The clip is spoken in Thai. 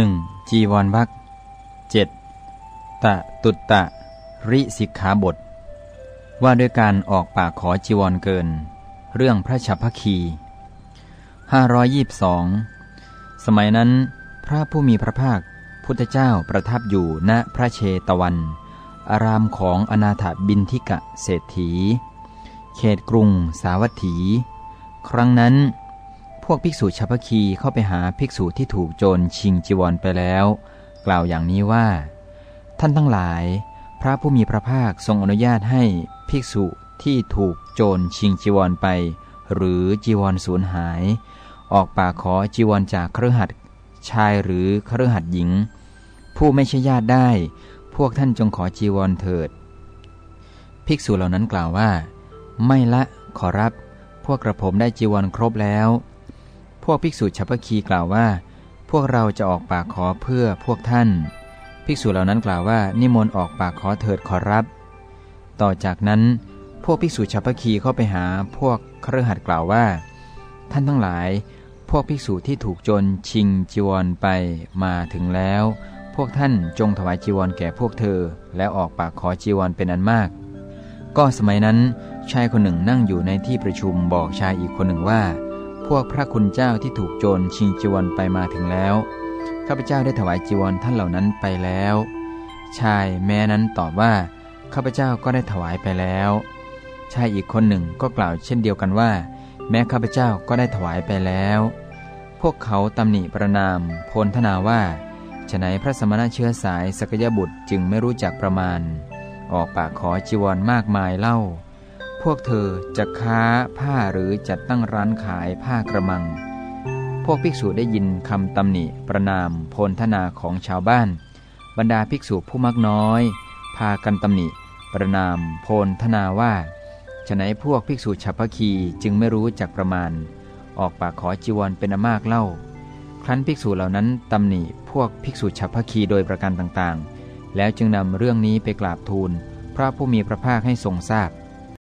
1. จีวรวักเจ็ดตะตุตตะ ริสิกขาบท ว่าด้วยการออกปากขอจีวรเกิน เรื่องพระชัพพคี522สมัยนั้น พระผู้มีพระภาคพุทธเจ้าประทับอยู่ณพระเชตวัน อารามของอนาถบินทิกะเศรษฐี เขตกรุงสาวัตถี ครั้งนั้น พวกภิกษุชาวพคีเข้าไปหาภิกษุที่ถูกโจรชิงจีวรไปแล้ว กล่าวอย่างนี้ว่า ท่านทั้งหลาย พระผู้มีพระภาคทรงอนุญาตให้ภิกษุที่ถูกโจรชิงจีวรไป หรือจีวรสูญหาย ออกปากขอจีวรจากเครือขัดชายหรือเครือขัดหญิง ผู้ไม่ใช่ญาติได้ พวกท่านจงขอจีวรเถิด ภิกษุเหล่านั้นกล่าวว่า ไม่ละขอรับ พวกกระผมได้จีวรครบแล้ว พวกภิกษุฉัพพคีกล่าวว่า พวกเราจะออกปากขอเพื่อพวกท่าน ภิกษุเหล่านั้นกล่าวว่า นิมนต์ออกปากขอเถิดขอรับ ต่อจากนั้น พวกภิกษุฉัพพคีเข้าไปหาพวกเครือขัดกล่าวว่า ท่านทั้งหลาย พวกภิกษุที่ถูกจรชิงจีวรไปมาถึงแล้ว พวกท่านจงถวายจีวรแก่พวกเธอ แล้วออกปากขอจีวรเป็นอันมาก ก็สมัยนั้นชายคนหนึ่งนั่งอยู่ในที่ประชุมบอกชายอีกคนหนึ่งว่า พวกพระคุณเจ้าที่ถูกโจรชิงจีวรไปมาถึงแล้ว ข้าพเจ้าได้ถวายจีวรท่านเหล่านั้นไปแล้ว ชายแม้นั้นตอบว่าข้าพเจ้าก็ได้ถวายไปแล้ว ชายอีกคนหนึ่งก็กล่าวเช่นเดียวกันว่า แม้ข้าพเจ้าก็ได้ถวายไปแล้ว พวกเขาตำหนิประนามโพลธนาว่าฉนัยพระสมณะเชื้อสายสกยบุตรจึงไม่รู้จักประมาณ ออกปากขอจีวรมากมายเล่า พวกเธอจะค้าผ้าหรือจัดตั้งร้านขายผ้ากระมัง พวกภิกษุได้ยินคำตำหนิประนามโพลธนาของชาวบ้าน บรรดาภิกษุผู้มักน้อย พากันตำหนิ ประนามโพลธนาว่าฉะนัยพวกภิกษุฉัพพคีจึงไม่รู้จักประมาณ ออกปากขอจีวรเป็นอมากเล่า ครั้นภิกษุเหล่านั้นตำหนิพวกภิกษุฉัพพคีโดยประการต่างๆ แล้วจึงนำเรื่องนี้ไปกราบทูล พระผู้มีพระภาคให้ทรงทราบ